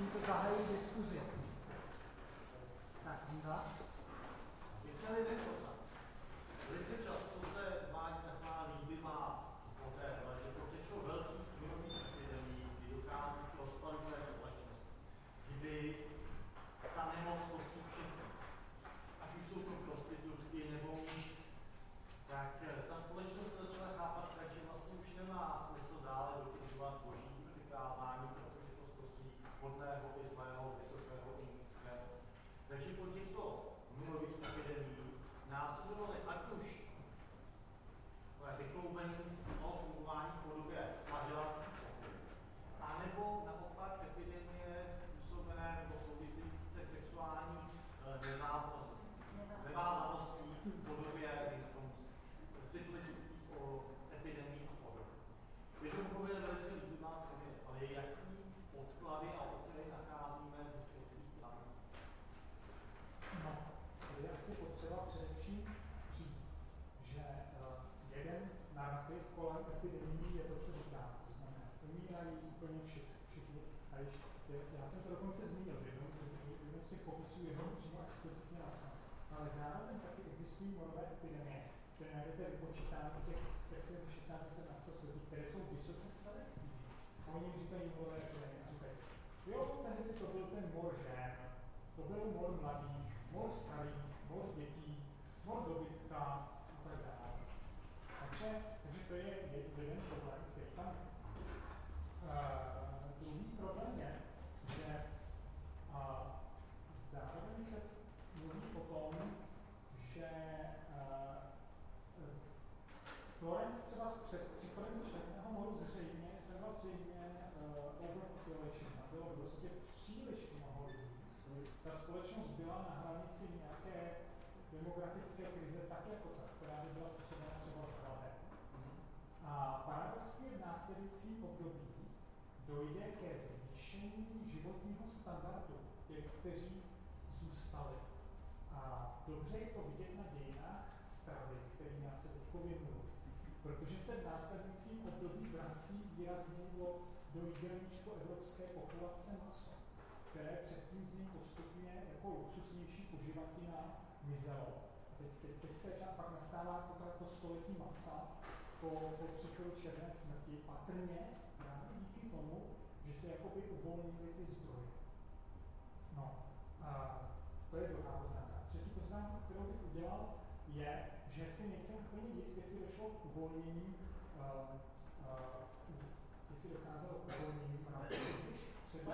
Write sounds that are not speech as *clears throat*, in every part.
tímto zahajuji diskuzi. Tak, Honza. Je chtěl jeden dotaz. Velice často se vládí taková líbivá potéva, že po těchto velkých mírových epidemí, kdy dochází k rozpadu té společnosti, kdy ta nemoc kosí všechny, ať už jsou to prostitutky nebo míšky, tak eh, ta společnost to začala chápat tak, že vlastně už nemá smysl dále dotěžovat boží přikázání, protože to zkosí hodného i zlého, vysokého i nízkého. Takže po těchto nulových epidemí následovaly ať už vykloubení z toho fungování v podobě flageláckých pokojů, anebo naopak epidemie způsobené nebo související se sexuální eh, nevázaností v podobě syfilitických epidemí a podobně. Je to pochopitelně velice líbivá teorie, ale jaký odklady a odklady nacházíme v historických plánech? No, je asi potřeba především říct, že uh, jeden narrativ kolem epidemii je to, co říká. To znamená, umírají úplně všichni. A ještě, já jsem to dokonce zmínil v jednom, v jednom z těch přímo explicitně. Ale zároveň taky existují morové epidemie, které najdete vypočítány v těch textech ze 16. 17. století, které jsou vysoce selektivní. A oni říkají morové epidemie a říkají, jo, tehdy to byl ten mor žen, to byl mor mladých, mor starých, mor dětí, mor dobytka a tak dále. Takže, takže to je jeden problém, který tam. Uh, druhý problém je, že uh, zároveň se mluví o tom, že uh, Florence třeba před příchodem černého moru zřejmě, byl zřejmě uh, overpopulation, bylo prostě příliš mnoho lidí. Ta společnost byla na hranici nějaké demografické krize tak jako ta, která by byla způsobena třeba hladem. A paradoxně v následujícím období dojde ke zvýšení životního standardu těch, kteří zůstali. A dobře je to vidět na dějinách stravy, který nás se teď věnují. Protože se v následujícím období vrací výrazně do, do jídelníčku evropské populace maso, které předtím z ní postupně jako luxusnější poživatina mizelo. A teď, teď, teď se pak nastává to, to století masa po, po příchodu černé smrti, patrně právě díky tomu, že se jakoby uvolnily ty zdroje. No, a to je druhá poznámka. Třetí poznámka, kterou bych udělal, je, že si nejsem úplně jist, jestli došlo k uvolnění, uh, uh, jestli dokázalo k uvolnění když třeba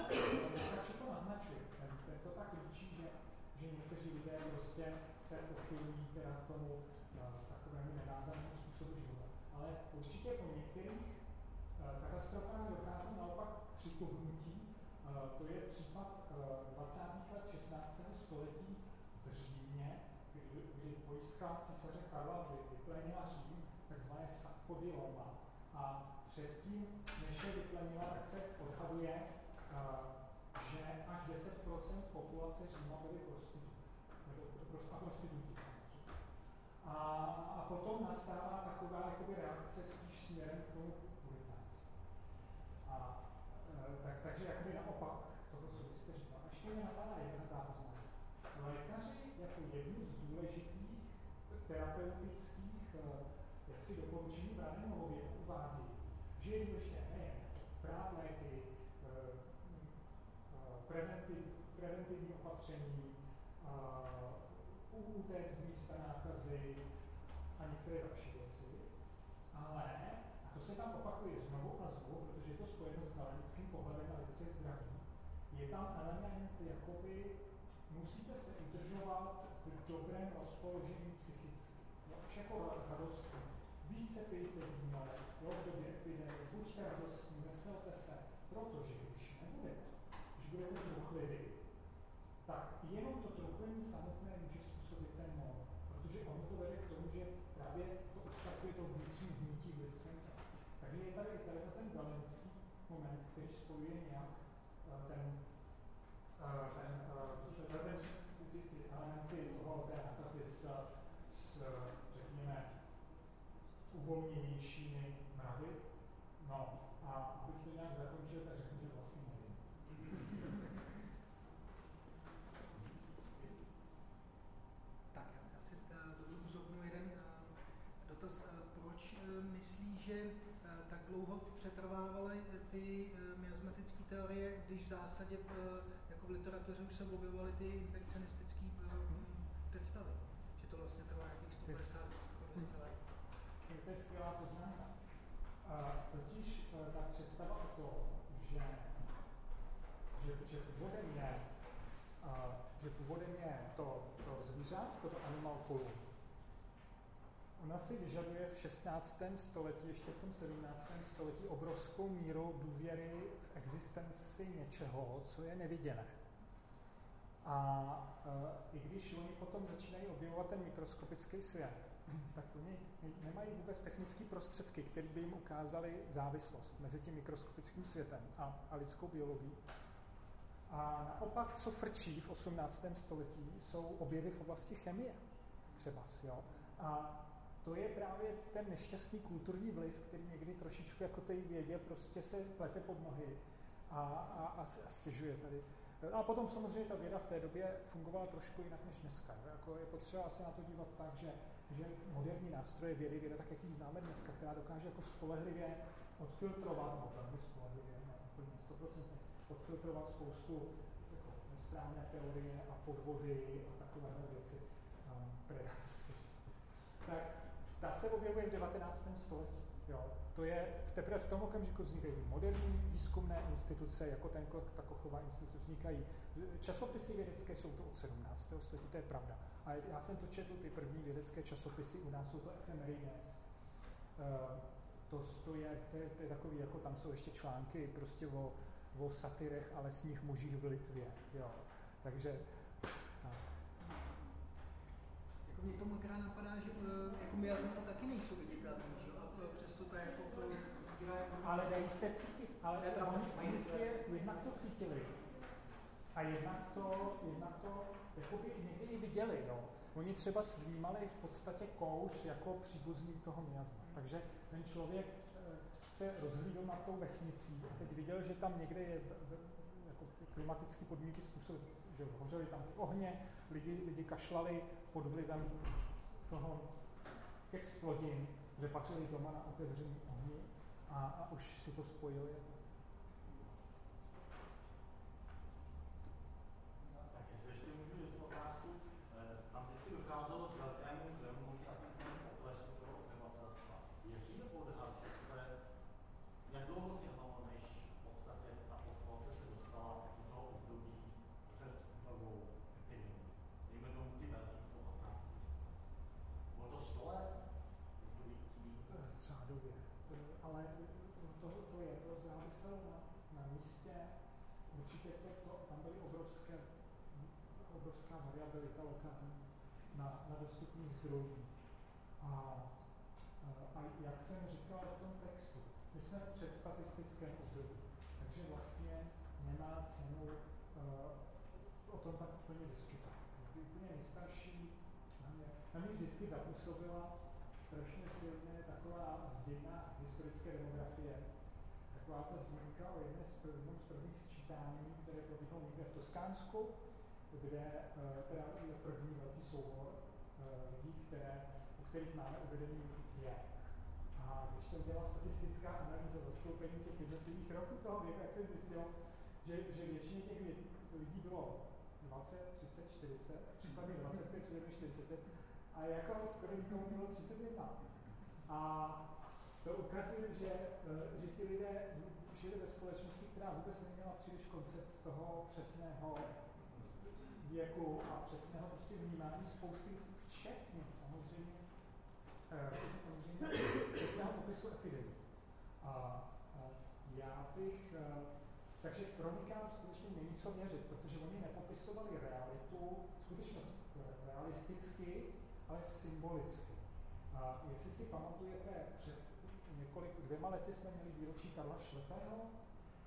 dneska to naznačuje. Ten to tak líčí, že, že někteří lidé prostě se pochylují teda k tomu uh, takovému nevázanému způsobu života. Ale určitě po některých uh, katastrofách dokázal naopak přituhnutí to je případ 20. let 16. století v Římě, kdy, kdy vojska císaře Karla vyplenila Řím, takzvané Sacco di Roma. A předtím, než je vyplenila, tak se odhaduje, že až 10% populace Říma byly prostituty. Nebo a prostituti. A, a potom nastává taková jakoby, reakce spíš směrem k tomu puritánství. A Eh, tak, takže jakoby naopak toho, co byste říkal. A ještě mě napadá jedna poznámka. Lékaři jako jednu z důležitých terapeutických eh, jaksi doporučení v raném věku uvádí, že je důležité nejen brát léky, preventiv, preventivní opatření, utéct z místa nákazy a některé další věci, ale to se tam opakuje znovu a znovu, protože je to spojeno s galenickým pohledem na lidské zdraví. Je tam element, jakoby musíte se udržovat v dobrém rozpoložení psychicky. Už jako radostní. Více pijte víno, jo, v době epidemie, buďte radostní, veselte se, protože když nebudete, budete truchliví, tak jenom to truchlení samotné může způsobit ten mor protože ono to vede k tomu, že právě to odstartuje to vnitřní hnití v lidském těle. Takže je tady, tady ten galenický moment, který spojuje nějak uh, ten, uh, ten, uh, ten, ty, ty elementy toho, té nákazy s, s, řekněme, uvolněnějšími mravy. No a abych to nějak zakončil, tak řeknu, že eh, tak dlouho přetrvávaly eh, ty eh, miasmatické teorie, když v zásadě v, jako v literatuře už se objevovaly ty infekcionistické představy. Že to vlastně trvá nějakých 150 let. To je skvělá poznámka. Totiž ta představa o tom, že, že, že původem je, že původem je to, to zvířátko, to animal kolum, Ona si vyžaduje v 16. století, ještě v tom 17. století, obrovskou míru důvěry v existenci něčeho, co je neviděné. A e, i když oni potom začínají objevovat ten mikroskopický svět, *clears throat* tak oni nemají vůbec technické prostředky, které by jim ukázaly závislost mezi tím mikroskopickým světem a, a lidskou biologií. A naopak, co frčí v 18. století, jsou objevy v oblasti chemie třeba. Jo? A to je právě ten nešťastný kulturní vliv, který někdy trošičku jako té vědě prostě se plete pod nohy a, a, a, a stěžuje tady. A potom samozřejmě ta věda v té době fungovala trošku jinak než dneska. Jako je potřeba se na to dívat tak, že, že moderní nástroje vědy, věda tak, jak ji známe dneska, která dokáže jako spolehlivě odfiltrovat, nebo velmi spolehlivě, ne úplně 100%, odfiltrovat spoustu jako nesprávné teorie a podvody a takovéhle věci, um, predatorské tak ta se objevuje v 19. století. Jo. To je teprve v tom okamžiku vznikají moderní výzkumné instituce, jako ten ta instituce, vznikají časopisy vědecké, jsou to od 17. století, to je pravda. A já jsem to četl, ty první vědecké časopisy, u nás jsou to Ephemerines. Uh, to, to, je, to, je, to je takový, jako tam jsou ještě články prostě o, o satyrech a lesních mužích v Litvě. Jo. Takže mě to možná napadá, že uh, jako miasmata taky nejsou viditelné, že A uh, přesto to jako to Ale dají se cítit, ale oni, si je jednak to cítili. A jednak to, jednak to jakoby někdy i viděli, jo. Oni třeba vnímali v podstatě kouš jako příbuzný toho miasma. Takže ten člověk eh, se rozhlídl nad tou vesnicí a teď viděl, že tam někde je jako klimatické podmínky způsob, že hořely tam ohně, lidi, lidi kašlali pod vlivem toho, těch splodin, že patřili doma na otevření ohni a, a už si to spojili jako to, tam byly obrovské, obrovská variabilita lokální na, na dostupných zdrojích. A, a jak jsem říkal v tom textu, my jsme v předstatistickém období, takže vlastně nemá cenu uh, o tom tak úplně diskutovat. Ty úplně nejstarší, na mě, na mě vždycky zapůsobila strašně silně taková změna historické demografie, taková ta zmínka o jedné z prvních, z Toskánsku, kde eh, teda je první velký soubor eh, lidí, které, u kterých máme uvedený věk. A když se udělala statistická analýza zastoupení těch jednotlivých roků toho věku, jak se zjistilo, že, že většině těch lidí bylo 20, 30, 40, případně 25, 45 a jako skoro nikomu bylo 31. A to ukazuje, že, eh, že ti lidé žili ve společnosti, která vůbec neměla příliš koncept toho přesného věku a přesného prostě vnímání spousty, včetně samozřejmě, eh, samozřejmě přesného popisu epidemie. A, a já bych, eh, takže kronikám skutečně není co věřit, protože oni nepopisovali realitu, skutečnost realisticky, ale symbolicky. A jestli si pamatujete, dvěma lety jsme měli výročí Karla Šlepého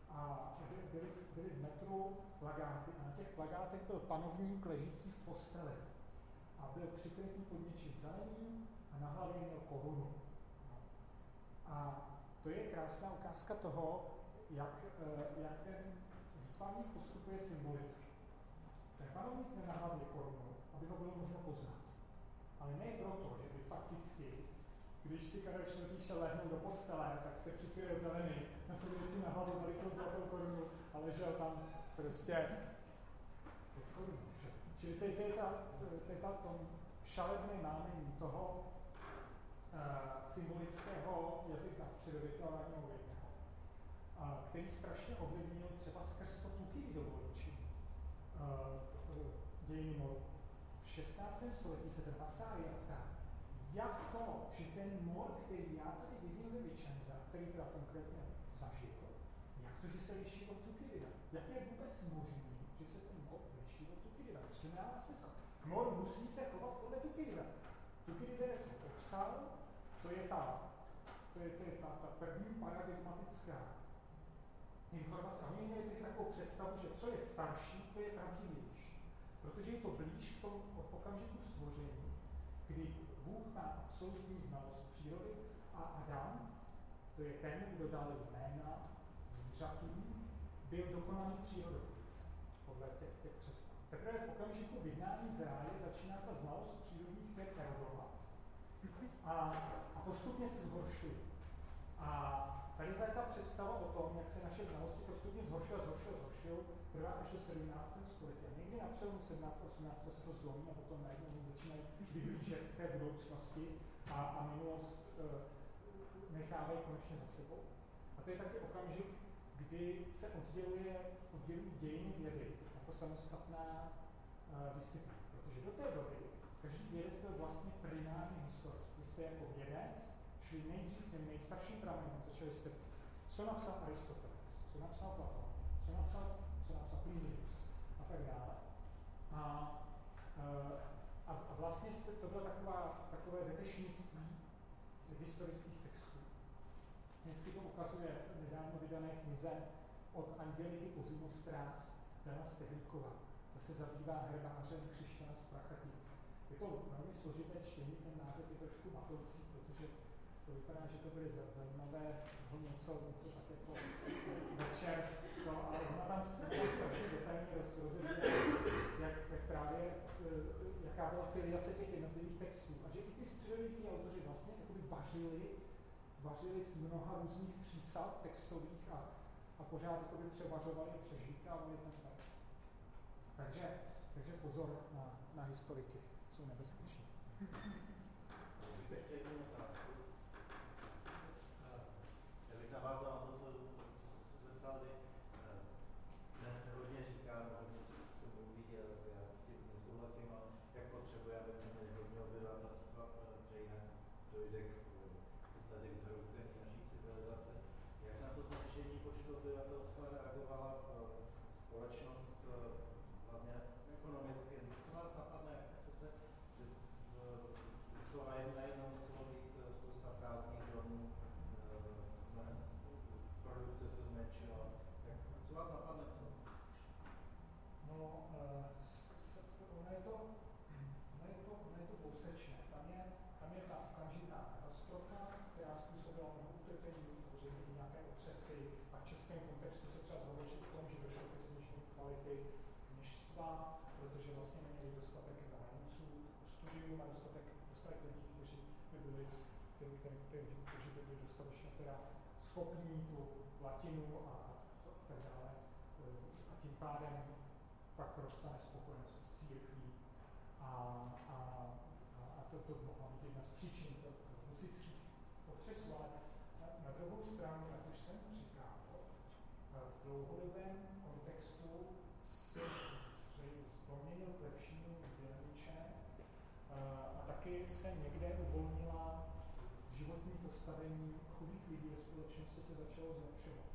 a byli, byli v metru plagáty a na těch plagátech byl panovník ležící v posteli a byl přikrytý pod něčím zeleným a na hlavě měl korunu. A to je krásná ukázka toho, jak, eh, jak ten výtvarník postupuje symbolicky. Ten panovník měl na hlavě korunu, aby ho bylo možno poznat. Ale ne proto, že by fakticky když si Karel IV. šel lehnout do postele, tak se přikryl zelený nasadili si na hlavu velikou zlatou korunu a ležel tam prostě. Čili to, je ta, to je ta tom šalebné námení toho uh, symbolického jazyka středověkého a novověkého, uh, který strašně ovlivnil třeba skrz to Tukyridovo učení uh, dějiny moru. V 16. století se ten ptá, jak to, že ten mor, který já tady vidím ve Vicenza, který teda konkrétně zažil, jak to, že se liší od Tukyrida? Jak je vůbec možné, že se ten mor liší od Tukyrida? Prostě nemá smysl. Mor musí se chovat podle Tukyrida. Tukyrides ho popsal, to je ta, to je, to je ta, ta první paradigmatická informace. A měli takovou představu, že co je starší, to je pravdivější. Protože je to blíž k tomu okamžiku stvoření, kdy Bůh má absolutní znalost přírody a Adam, to je ten, kdo dal jména zvířatům, byl dokonalý přírodopisce podle těch, těch představ. Teprve v okamžiku vydnání z ráje začíná ta znalost přírodních věd erodovat a, a postupně se zhoršuje. A tady je ta představa o tom, jak se naše znalosti postupně zhoršuje, zhoršuje, zhoršuje, trvá až do 17. století. A někdy na přelomu 17. a 18. se to zlomí a potom najednou začínají vyhlížet té budoucnosti a, a minulost e, nechávají konečně za sebou. A to je taky okamžik, kdy se odděluje, oddělují dějiny vědy jako samostatná e, disciplína. Protože do té doby každý vědec byl vlastně primární historik. Vy jste jako vědec šli nejdřív těm nejstarším pramenům, začali jste, co napsal Aristoteles, co napsal Platon, co napsal, co napsal Plinius a tak dále. A, e, a, a vlastně to bylo taková, takové vetešnictví historických textů. Hezky to ukazuje nedávno vydané knize od Angeliky Ozimostrás, Dana Stehlíková. Ta se zabývá herbářem Křišťana z Prachatic. Je to velmi složité čtení, ten název je trošku matoucí, to vypadá, že to byly zajímavé, něco, něco tak jako večer, to, ale ona tam strašně detailně rozebírá, jak, jak právě, e, jaká byla filiace těch jednotlivých textů. A že i ty středověcí autoři vlastně jakoby vařili, vařili z mnoha různých přísad textových a, a pořád jakoby převařovali, přežvýkávali ten text. Takže, takže pozor na, na historiky, jsou nebezpeční. Ještě jednu otázku. Já bych navázal na to, co, co jste se zeptali. Dnes se hodně říká, hodně se mluví, a já s tím nesouhlasím, jak potřebujeme změnit hodně obyvatelstva, že jinak dojde k, podstatě k zhroucení naší civilizace. Jak na to zmenšení počtu obyvatelstva reagovala společnost hlavně ekonomicky? Co vás napadne, co se, že, jsou najednou muselo být spousta prázdných domů, produkce se zmenšila. Jak, co vás napadne k tomu? No, uh, ono je to, ono je to, ono je to dvousečné. Tam je, tam je ta okamžitá katastrofa, která způsobila mnoho utrpení, zřejmě i nějaké otřesy a v českém kontextu se třeba hovoří o tom, že došlo ke snížení kvality množstva, protože vlastně neměli dostatek zájemců o studium a dostatek, dostatek lidí, kteří by byli, kteří, kteří, kteří, byli dostatečně teda schopní tu latinu a, to, tak dále. A tím pádem pak roste nespokojenost s církví. A, a, a, to, to mohla být jedna z příčin husických otřesů, ale na, na druhou stranu, jak už jsem říkal, v dlouhodobém kontextu se proměnil k lepšímu věrniče a taky se někde uvolnila životní postavení chudých lidí ve společnosti se začalo zlepšovat.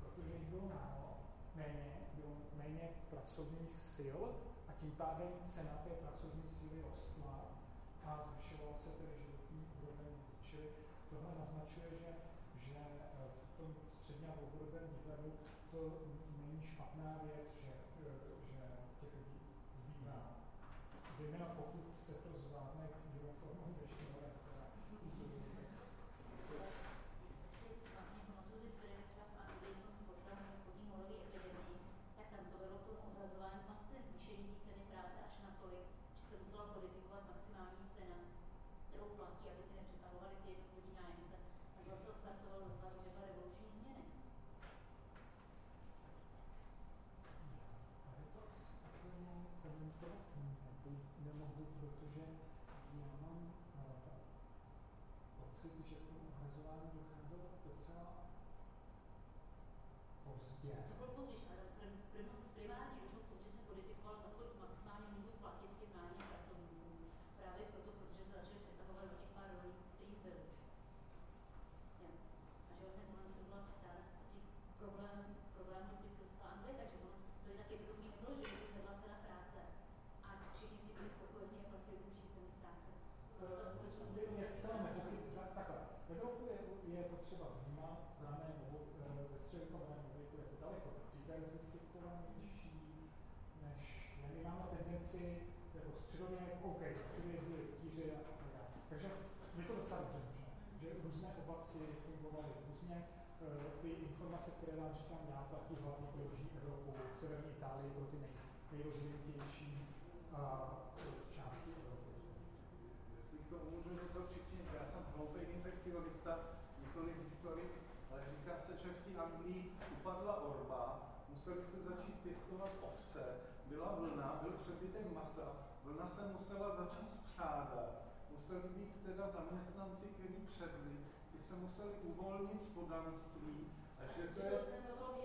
Protože jich bylo málo, méně, bylo méně pracovních sil a tím pádem cena té pracovní síly rostla a zvyšovala se tedy životní úroveň. Čili tohle naznačuje, že, že v tom středně a dlouhodobém výhledu to není špatná věc, že, že těch lidí ubývá. Zejména pokud se to zvládne v se musela kodifikovat maximální cena, kterou platí, aby se nepřetahovaly ty nájemce. A to se startovalo revoluční změny. Nemohu, protože já mám uh, pocit, že k tomu docházelo docela pozdě. To bylo problém, problémů, se dostala Anglie, takže ono, to je tak jednoduchý nebylo, že by se zvedla práce a všichni si byli a platili tu vyšší cenu práce. Takhle, Evropu je, je potřeba vnímat ve oběku jako daleko diverzifikovanější, než máme tendenci středověk, OK, jezdili tíže a tak. Takže je to docela dobře možné, že různé oblasti fungovaly různě. Eh, Ty informace, které vám říkám já, platí hlavně pro Jižní Evropu, Severní Itálii, pro ty nej, nejrozvinutější a, části Evropy. Jestli to můžu něco přičinit, já jsem hloupý infekcionista, nikoli historik, ale říká se, že v té Anglii upadla orba, museli se začít pěstovat ovce, byla vlna, byl přebytek masa, vlna se musela začít spřádat, museli být teda zaměstnanci, kteří předli, se museli uvolnit z podanství a že to, je,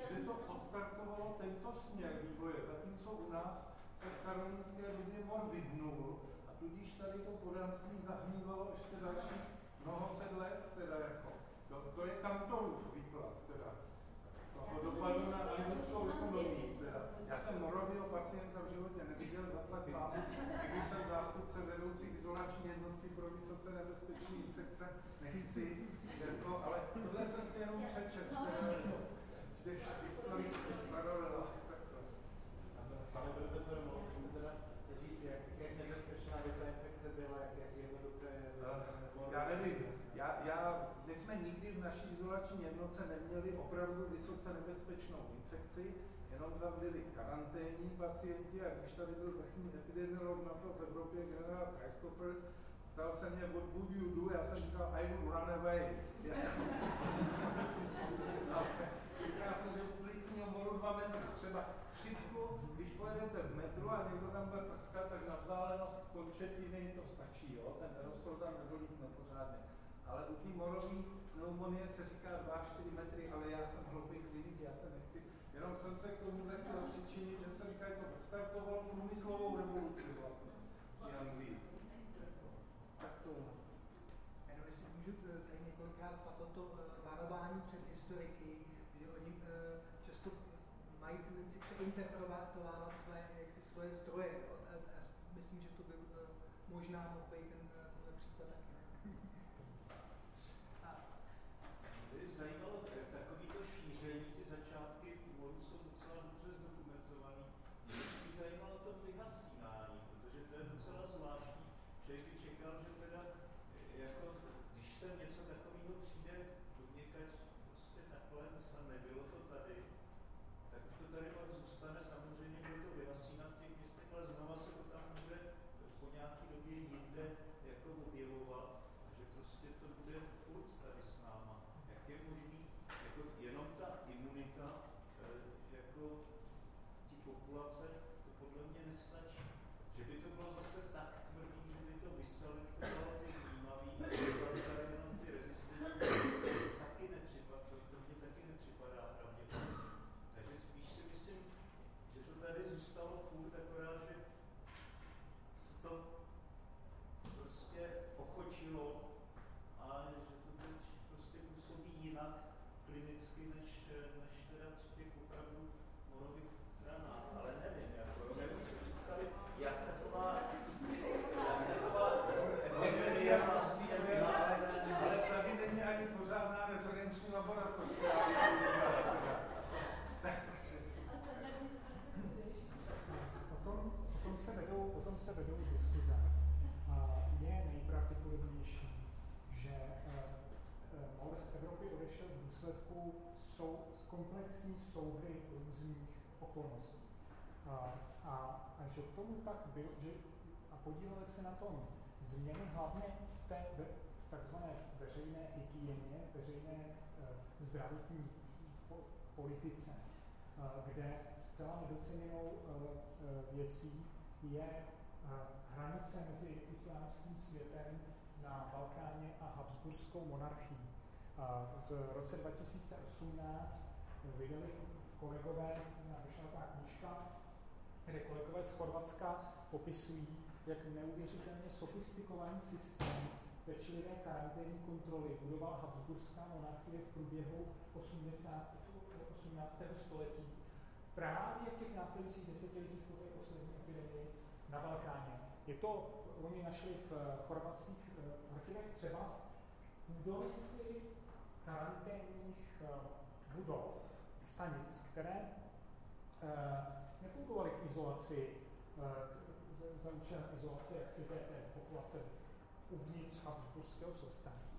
že to odstartovalo tento směr vývoje, zatímco u nás se v karolínské době mor vydnul a tudíž tady to podanství zahnívalo ještě dalších mnoho set let, teda jako. To, to je kantorův výklad, teda. Toho dopadu na anglickou ekonomii. Já jsem morového pacienta v životě neviděl, zaplať pánu, i když jsem zástupce vedoucí izolační jednotky pro vysoce nebezpečné infekce, nechci, jako, ale tohle jsem si jenom přečet, teda, jako, v těch historických paralelách. takhle. Pane profesor, mohl byste teda říct, jak, jak nebezpečná by ta infekce byla, jak, jak jednoduché je? Eh, Já nevím, já, já, my jsme nikdy v izolační jednotce neměli opravdu vysoce nebezpečnou infekci, jenom tam byli karanténní pacienti a když tady byl vrchní epidemiolog na to v Evropě, generál Christophers, ptal se mě, what would you do? Já jsem říkal, I would run away. Říká se, že plicního moru dva metry. Třeba chřipku, když pojedete v metru a někdo tam bude prskat, tak na vzdálenost končetiny to stačí, jo? ten aerosol tam nedolítne pořádně. Ale u té morové pneumonie se říká 2-4 metry, ale já jsem hloupý klinik, já se nechci. Jenom jsem se k tomuhle chtěl přičinit, že se říká, že to odstartovalo průmyslovou revoluci vlastně v té Anglii. Tak to. Jenom jestli můžu, eh, tady několikrát padlo to eh, varování před historiky, že oni eh, často mají tendenci přeinterpretovávat své, jaksi svoje zdroje. myslím, že to by možná mohl být ten, tenhle příklad taky. ne? a, Mě zajímalo, eh, takový to šíření, ty začátky moru jsou docela dobře zdokumentovaný. Mě spíš zajímalo to vyhasínání, protože to je docela zvláštní. Člověk by čekal, že teda, jako, když se něco takového přijde od někať prostě takhle a nebylo to tady, tak už to tady pak zůstane, samozřejmě bude to vyhasínat v těch městech, ale znova se to tam bude po nějaký době jinde jako objevovat, a že prostě to bude furt tady s náma. Jak je možný, jako jenom ta imunita, eh, jako ty populace, to podle mě nestačí. Že by to bylo zase tak tvrdý, že by to vyselektovalo ty vnímavý, a dostali tady jenom ty rezistentní, to taky nepřipadá, to, to mně taky nepřipadá pravděpodobně. Takže spíš si myslím, že to tady zůstalo furt, akorát, že se to prostě ochočilo a že to teď prostě působí jinak klinicky, než, než teda při těch opravdu morových ranách. Ale nevím, jako, nevím si představit, jak taková, jak taková epidemie vlastně vyhasne. Ale tady není ani pořádná referenční laboratoř, která by to udělala teda. O tom, o tom, se vedou, o tom se vedou diskuze. A je nejpravděpodobnější, že eh, eh, mor z Evropy odešel v důsledku sou, z komplexní souhry různých okolností. A, a, a že tomu tak bylo, že a podílely se na tom změny hlavně v té ve, v takzvané veřejné hygieně, veřejné eh, zdravotní po, politice, eh, kde zcela nedoceněnou eh, věcí je eh, hranice mezi islámským světem na Balkáně a Habsburskou monarchií. v roce 2018 vydali kolegové, vyšla ta knižka, kde kolegové z Chorvatska popisují, jak neuvěřitelně sofistikovaný systém pečlivé karanténní kontroly budoval Habsburská monarchie v průběhu 80, 18. století. Právě v těch následujících desetiletích po té poslední epidemii na Balkáně. Je to, oni našli v chorvatských eh, archivech třeba půdorysy karanténních eh, budov, stanic, které eh, nefungovaly k izolaci, za účelem izolace jak si té, té populace uvnitř Habsburského soustátí,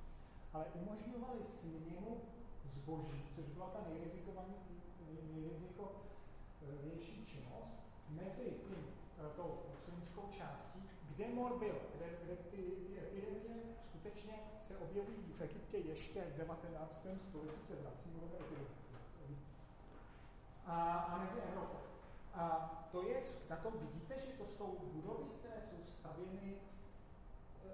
ale umožňovaly směnu zboží, což byla ta nejrizikovější činnost, mezi tím, tou muslimskou částí, kde mor byl, kde, kde ty, ty epidemie skutečně se objevují v Egyptě ještě v 19. století se vrací. A, a mezi Evropou. A to je, na tom vidíte, že to jsou budovy, které jsou stavěny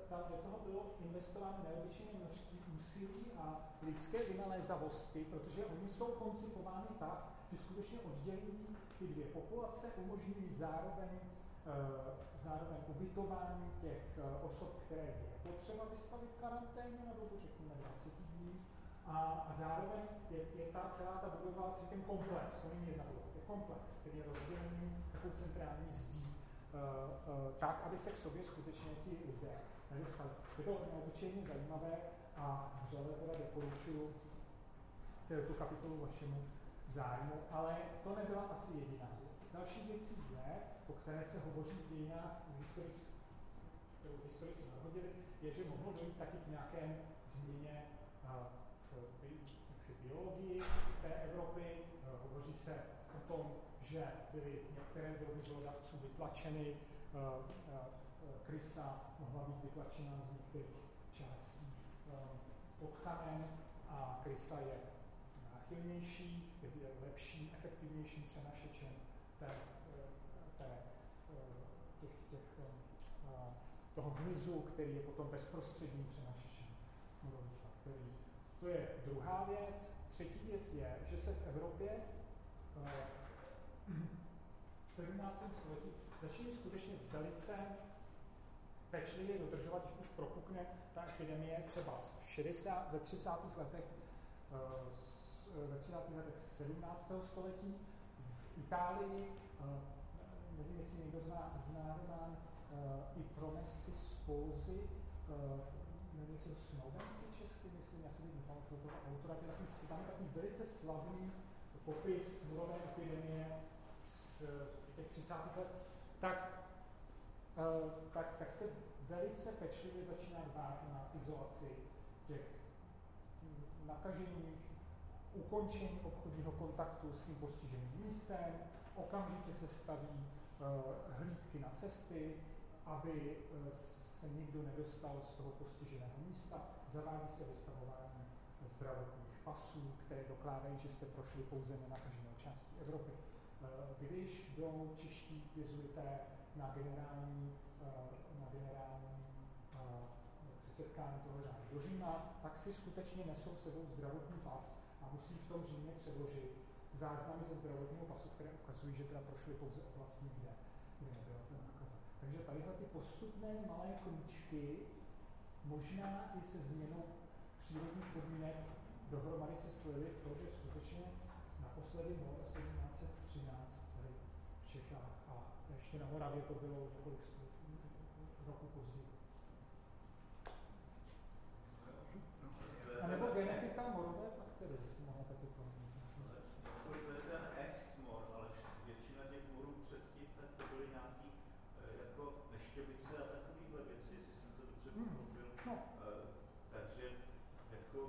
tam do toho bylo investováno neobyčejné množství úsilí a lidské vynalézavosti, protože oni jsou koncipovány tak, že skutečně oddělují ty dvě populace, umožňují zároveň, zároveň ubytování těch uh, osob, které je potřeba vystavit karanténě na dobu, řekněme, 20 dní, a, a zároveň je, je ta celá ta budova, celý ten komplex, to není jedna budova, je komplex, který je rozdělený takovou centrální zdí, uh, uh, tak, aby se k sobě skutečně ti lidé nedostali. Je to neobyčejně zajímavé a vřele teda doporučuji tu kapitolu vašemu zájmu, ale to nebyla asi jediná věc. Další věcí je, o které se hovoří v dějinách, kterou historici nahodili, je, že mohlo dojít taky k nějaké změně v jaksi, biologii té Evropy. Hovoří se o tom, že byly některé druhy hlodavců vytlačeny krysa mohla být vytlačena z některých částí pod tkanem a krysa je náchylnější, je lepší, efektivnějším přenašečem té, té, těch, těch, toho hmyzu, který je potom bezprostředním přenašečem morových bakterií. To je druhá věc. Třetí věc je, že se v Evropě v 17. století začínají skutečně velice pečlivě dodržovat, když už propukne ta epidemie třeba v 60, ve 30. letech, eh, ve 30. letech 17. století v Itálii, eh, nevím, jestli někdo z nás zná román eh, i Promesy Spolzy, nevím, jestli to Snowdenci česky, myslím, já si teď nepamatuju toho autora, je takový, tam je takový velice slavný popis morové epidemie z těch 30. let, tak Eh, tak, tak se velice pečlivě začíná dbát na izolaci těch nakažených, ukončení obchodního kontaktu s tím postiženým místem, okamžitě se staví uh, hlídky na cesty, aby uh, se nikdo nedostal z toho postiženého místa, zavádí se vystavování zdravotních pasů, které dokládají, že jste prošli pouze nenakaženou částí Evropy. Uh, když jdou čeští jezuité na generální, eh, na generální eh, setkání toho řádu do Říma, tak si skutečně nesou sebou zdravotní pas a musí v tom Římě předložit záznamy ze zdravotního pasu, které ukazují, že teda prošly pouze oblastí, kde, kde nebyla ta nákaza. Takže tadyhle ty postupné malé kručky, možná i se změnou přírodních podmínek, dohromady se slily v to, že skutečně naposledy bylo 1713 tady v Čechách ještě na Moravě to bylo několik roků později. A nebo genetika morové bakterie si mohla taky pomoct. To je ten echt ale většina těch morů předtím, tak to byly nějaký eh, jako neštěvice a věci, jestli jsem to dobře hmm. pochopil. No. Eh, takže jako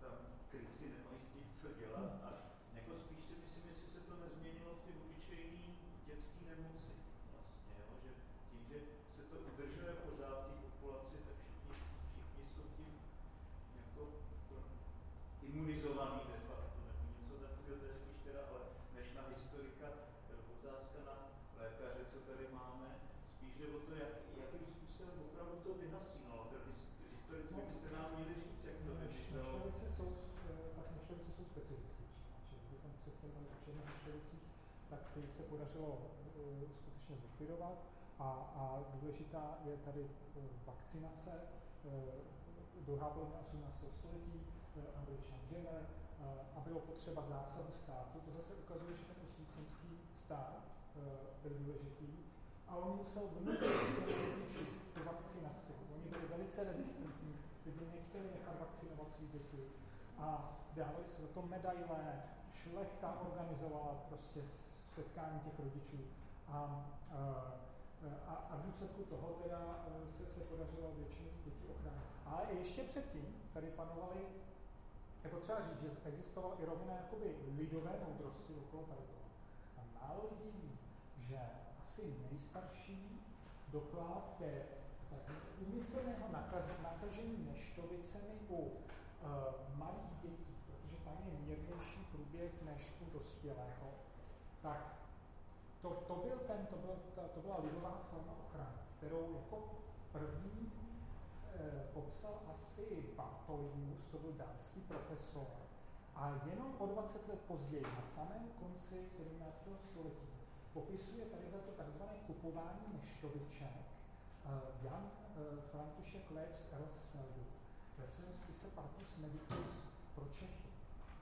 tam krysy nemají s tím co dělat hmm. a jako spíš si myslím, jestli se to nezměnilo v ty obyčejné dětské nemoci. Vlastně, jo? Že tím, že se to udržuje pořád v té populaci, tak všichni, všichni jsou tím jako imunizovaný de facto, nebo něco takového, to je spíš teda, ale než na historika, otázka na lékaře, co tady máme, spíš jde o to, jak, jakým způsobem opravdu to vyhasínalo. Ten expertů, byste nám měli říct, jak to vyšlo. Neštovice jsou, eh, tak neštovice jsou specifický případ, že kdybychom se chtěli bavit neštovicích, tak ty se podařilo uh, skutečně zlikvidovat a, a důležitá je tady uh, vakcinace. Uh, druhá polovina 18. století, angličan Jenner, a bylo potřeba zásadu státu. To zase ukazuje, že ten osvícenský stát byl důležitý. A on musel vnutit *coughs* tu vakcinaci. Oni byli velice rezistentní, lidi nechtěli nechat vakcinovat své děti a dávali se to medaile, šlechta organizovala prostě setkání těch rodičů a, a, a v důsledku toho teda se, se podařilo většinu dětí ochránit. Ale ještě předtím tady panovaly, je potřeba říct, že existovala i rovina jakoby lidové moudrosti okolo tady toho. A málo lidí ví, že asi nejstarší doklad ke úmyslného nakažení neštovicemi u uh, malých dětí, je mírnější průběh než u dospělého, tak to, to, byl ten, to, byl, ta, to byla lidová forma ochrany, kterou jako první eh, popsal asi Bartolius, to byl dánský profesor, a jenom o 20 let později, na samém konci 17. století, popisuje tady to takzvané kupování neštoviček uh, Jan uh, František Lev z Elsfeldu ve svém spise Partus Medicus pro Čechy.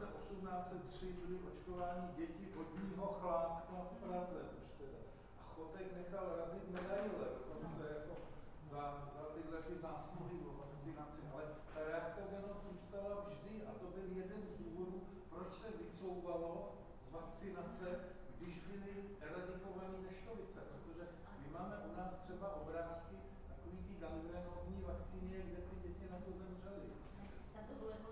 roce 1803 byly očkováni děti vodního chládka v Praze už teda. A Chotek nechal razit medaile, dokonce jako za, za tyhle ty zásluhy o vakcinaci. Ale ta reaktogenost zůstala vždy a to byl jeden z důvodů, proč se vycouvalo z vakcinace, když byly eradikované neštovice. Protože my máme u nás třeba obrázky takový ty gangrenózní vakcíny, kde ty děti na to zemřely. Tam to bylo jako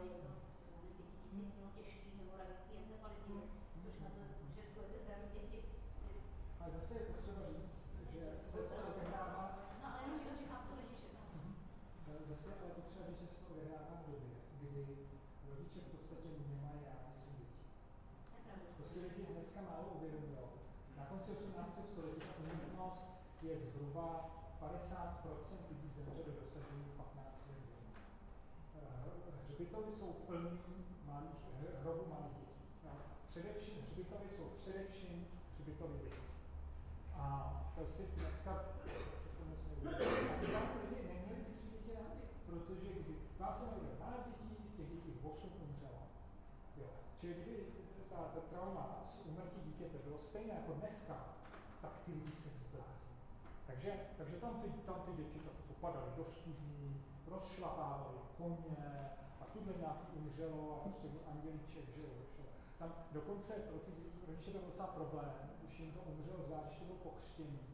ale jedno z pěti tisíc mělo těžký hemoragický encefalitíd, což na to, že budete zdraví děti si... Ale zase je potřeba říct, že se to odehrává... No ale jenom říkám, že chápu rodiče. Zase ale potřeba říct, že se to odehrává v době, kdy rodiče v podstatě nemají rádi své děti. To si lidi dneska málo uvědomují. Na konci 18. století ta umrtnost je zhruba 50% lidí zemře do dosažení 15 let hřbitovy jsou plný malých, hrobů malých dětí. No, především hřbitovy jsou především hřbitovy dětí. A to si dneska jako lidi neměli ty své děti rádi, protože kdy vás se narodilo 12 dětí, z těch dětí 8 umřelo. Jo. Čili kdyby ta, ta trauma z umrtí dítěte bylo stejné jako dneska, tak ty lidi se zblázní. Takže, tam, ty, tam ty děti tak popadaly do studní, rozšlapávali koně, a tuhle nějaký umřelo a prostě byl andělíček, že jo, Tam dokonce pro ty rodiče to byl docela problém, když jim to umřelo, zvlášť, to bylo pokřtění,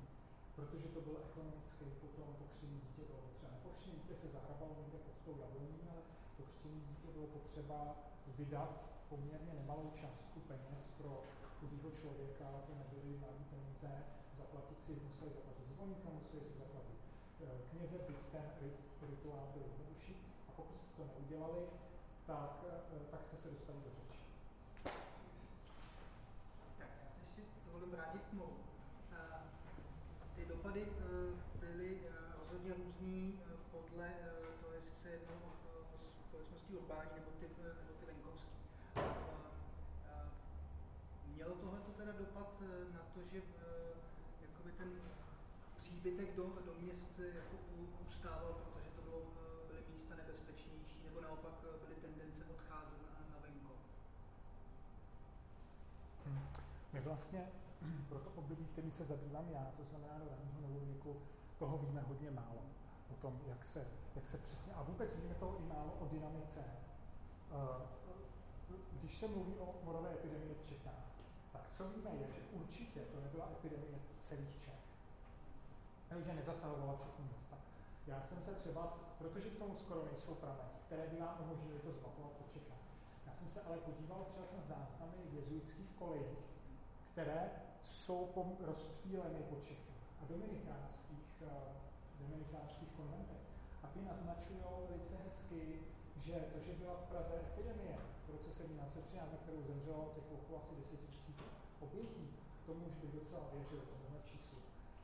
protože to bylo ekonomické, potom pokřtění dítě bylo potřeba. Nepokřtění dítě se zahrabalo někde pod tou jabloní, ale pokřtění dítě bylo potřeba vydat poměrně nemalou částku peněz pro chudého člověka, to nebyly malé peníze, zaplatit si, museli zaplatit zvoníka, museli si zaplatit eh, kněze, byť ten rituál byl jednodušší pokud jste to neudělali, tak, eh, tak jste se dostali do řeči. Tak, já se ještě dovolím vrátit k movu. Eh, ty dopady byly rozhodně různý podle toho, jestli se jednou o společnosti urbání nebo ty, nebo ty venkovský. Mělo tohle teda dopad na to, že ten příbytek do, do měst jako ustával, protože to bylo místa nebezpečnější, nebo naopak byly tendence odcházet na, na venkov? Hmm. My vlastně *clears throat* pro to období, kterým se zabývám já, to znamená do raného novověku, toho víme hodně málo. O tom, jak se, jak se přesně, a vůbec víme toho i málo o dynamice. Eh, když se mluví o morové epidemii v Čechách, tak co víme je, že určitě to nebyla epidemie celých Čech. Takže nezasahovala všechny města. Já jsem se třeba, protože k tomu skoro nejsou prameny, které by nám umožnily to zmapovat po Čechách. Já jsem se ale podíval třeba na záznamy v jezuitských kolejích, které jsou rozptýleny po Čechách a dominikánských, uh, dominikánských konventech. A ty naznačují velice hezky, že to, že byla v Praze epidemie v roce 1713, na kterou zemřelo těch okolo asi 10 tisíc obětí, tomu už bych docela věřil, tomuhle číslu,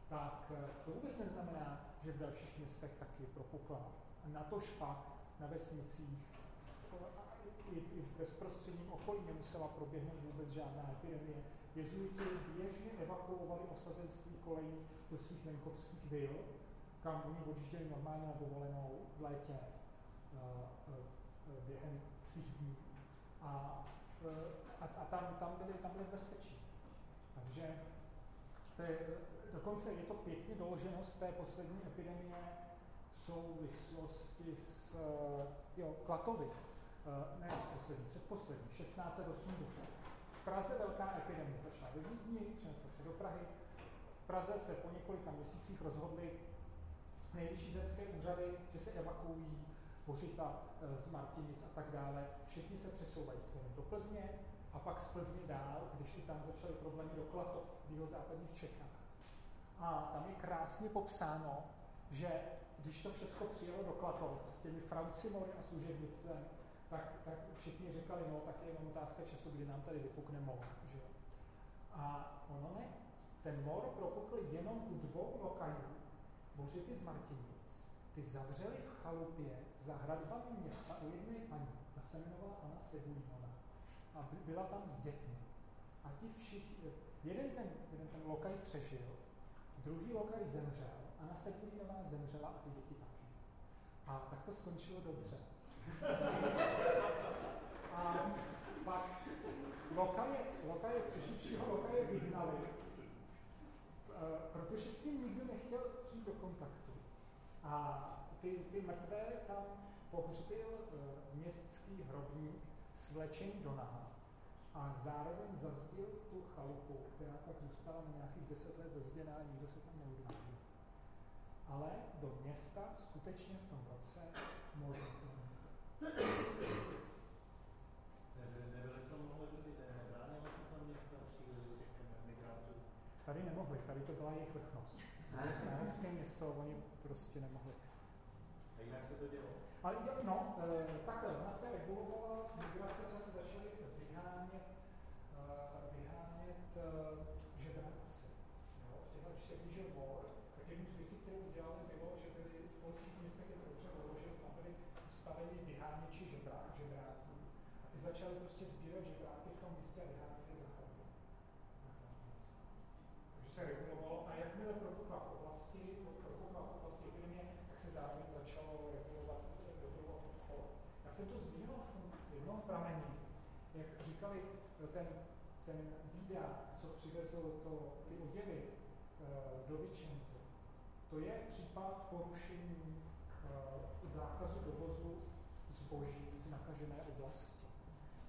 tak eh, to vůbec neznamená, že v dalších městech taky propukla. A na to špak na vesnicích i v, v bezprostředním okolí nemusela proběhnout vůbec žádná epidemie. Jezuiti běžně evakuovali osazenství kolejí do svých venkovských vil, kam oni odjížděli normálně na dovolenou v létě během psích dní. A, uh, a, a tam, tam, byli, tam byli v bezpečí. Takže to je, dokonce je to pěkně doloženo z té poslední epidemie v souvislosti s jo, Klatovy. Ne s poslední, předposlední, 1680. V Praze velká epidemie začala ve Vídni, přinesla se do Prahy. V Praze se po několika měsících rozhodli nejvyšší zemské úřady, že se evakuují Bořita z Martinic a tak dále. Všichni se přesouvají směrem do Plzně, a pak z Plzně dál, když i tam začaly problémy do Klatov v západních Čechách. A tam je krásně popsáno, že když to všechno přijelo do Klatov s těmi fraucimory a služebnictvem, tak, tak všichni říkali, no tak je jenom otázka času, kdy nám tady vypukne mor. Že? A ono ne. Ten mor propukl jenom u dvou lokajů, Bořity z Martinic. Ty zavřeli v chalupě za hradbami města u jedné paní. Ta se jmenovala Anna Sebulínová a byla tam s dětmi. A ti všichni, jeden ten, jeden ten lokaj přežil, druhý lokaj zemřel, a na Sekulínová zemřela a ty děti taky. A tak to skončilo dobře. a pak lokaje, lokaje přeživšího lokaje vyhnali, eh, protože s ním nikdo nechtěl přijít do kontaktu. A ty, ty mrtvé tam pohřbil uh, městský hrobník, svlečený do naha a zároveň zazdil tu chalupu, která pak zůstala na nějakých deset let zazděná a nikdo se tam neudrží. Ale do města skutečně v tom roce mohl Nebyly to mnoho lidé, nebránilo se tam města příliš těch migrantů? Tady nemohli, tady to byla jejich vrchnost. Královské město, oni prostě nemohli. A jinak se to dělo? Ale no, e, takhle, ona se regulovala, migrace se začaly vyhánět, e, vyhánět e, žebráci. Jo? Těhle, když se blížil mor, tak jednu z věcí, kterou udělali, bylo, že byli v polských městech, je to dobře doložil, tam byli ustaveni vyháněči žebrák, žebráků. A ty začali prostě sbírat žebráky v tom městě a vyháněli za hlavně. Takže se regulovalo a jakmile propukla v oblasti, propukla v oblasti epidemie, tak se zároveň začalo regulovat jsem to zmínil v jednom pramení, jak říkali, ten, ten bída, co přivezl to, ty oděvy uh, do Vicenze, to je případ porušení uh, zákazu dovozu zboží z nakažené oblasti.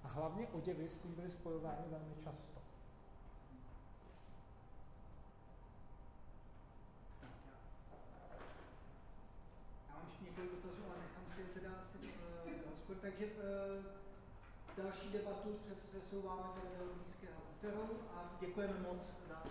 A hlavně oděvy s tím byly spojovány velmi často. ještě několik dotazů, ale nechám si je teda asi eh, hospodu. Takže eh, další debatu přesouváme tady do Blízkého úterou a děkujeme moc za.